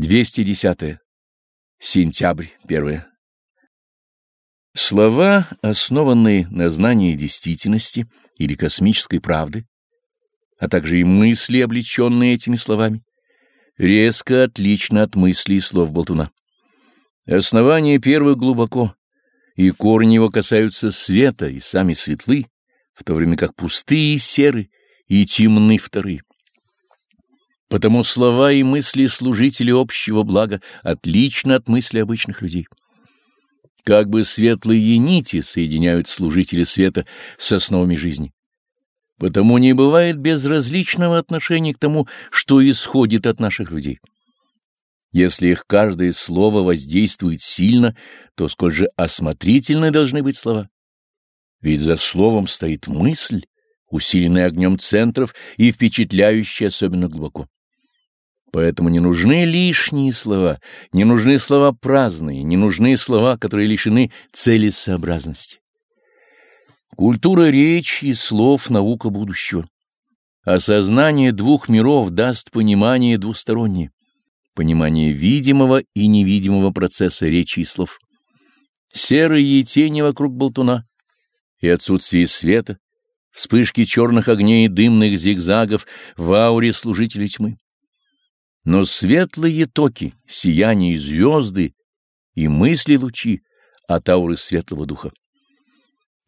210. Сентябрь 1. Слова, основанные на знании действительности или космической правды, а также и мысли, облеченные этими словами, резко отлично от мыслей и слов болтуна. Основание первых глубоко, и корни его касаются света и сами светлы, в то время как пустые серы и темны вторые. Потому слова и мысли служителей общего блага отличны от мыслей обычных людей. Как бы светлые нити соединяют служители света с основами жизни. Потому не бывает безразличного отношения к тому, что исходит от наших людей. Если их каждое слово воздействует сильно, то сколь же осмотрительны должны быть слова. Ведь за словом стоит мысль, усиленная огнем центров и впечатляющая особенно глубоко. Поэтому не нужны лишние слова, не нужны слова праздные, не нужны слова, которые лишены целесообразности. Культура речи и слов — наука будущего. Осознание двух миров даст понимание двустороннее, понимание видимого и невидимого процесса речи и слов. Серые тени вокруг болтуна и отсутствие света, вспышки черных огней и дымных зигзагов в ауре служителей тьмы. Но светлые токи, сияние звезды и мысли лучи от ауры светлого духа.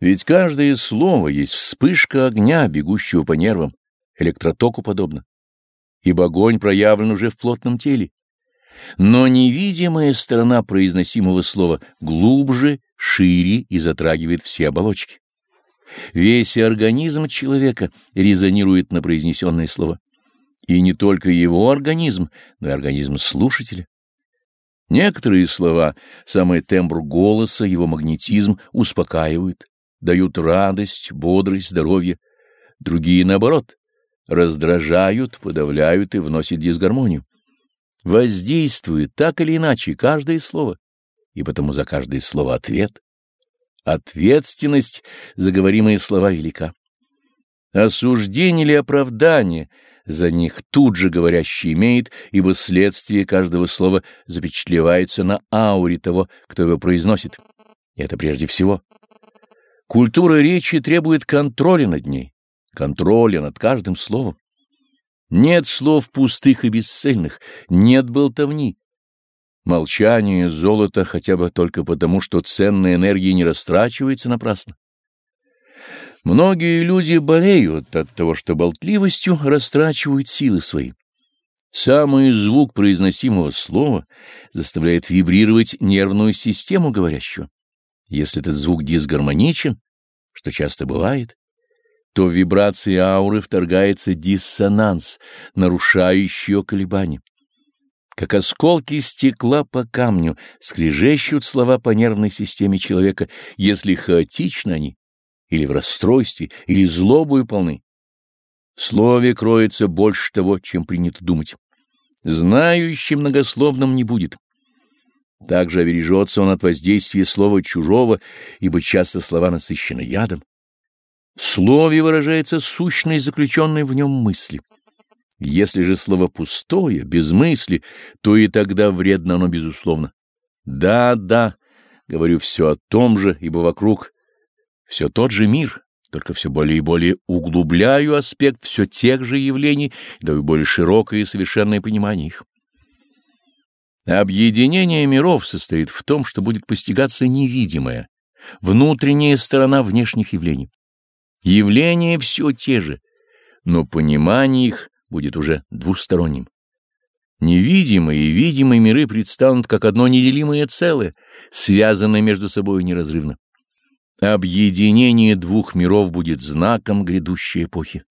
Ведь каждое слово есть вспышка огня, бегущего по нервам, электротоку подобно. Ибо огонь проявлен уже в плотном теле. Но невидимая сторона произносимого слова глубже, шире и затрагивает все оболочки. Весь организм человека резонирует на произнесенное слово. И не только его организм, но и организм слушателя. Некоторые слова, самый тембр голоса, его магнетизм успокаивают, дают радость, бодрость, здоровье. Другие, наоборот, раздражают, подавляют и вносят дисгармонию. Воздействует так или иначе каждое слово, и потому за каждое слово ответ. Ответственность за говоримые слова велика. Осуждение или оправдание — за них тут же говорящий имеет, ибо следствие каждого слова запечатлевается на ауре того, кто его произносит. Это прежде всего. Культура речи требует контроля над ней, контроля над каждым словом. Нет слов пустых и бесцельных, нет болтовни. Молчание — золото хотя бы только потому, что ценная энергия не растрачивается напрасно. Многие люди болеют от того, что болтливостью растрачивают силы свои. Самый звук произносимого слова заставляет вибрировать нервную систему говорящего. Если этот звук дисгармоничен, что часто бывает, то в вибрации ауры вторгается диссонанс, нарушающий ее колебания. Как осколки стекла по камню скрежещут слова по нервной системе человека, если хаотично они, или в расстройстве, или злобою полны. В слове кроется больше того, чем принято думать. Знающим многословным не будет. Также обережется он от воздействия слова чужого, ибо часто слова насыщены ядом. В слове выражается сущность заключенной в нем мысли. Если же слово пустое, без мысли, то и тогда вредно оно безусловно. Да, да, говорю все о том же, ибо вокруг все тот же мир, только все более и более углубляю аспект все тех же явлений, даю более широкое и совершенное понимание их. Объединение миров состоит в том, что будет постигаться невидимое, внутренняя сторона внешних явлений. Явления все те же, но понимание их будет уже двусторонним. Невидимые и видимые миры предстанут как одно неделимое целое, связанное между собой неразрывно. Объединение двух миров будет знаком грядущей эпохи.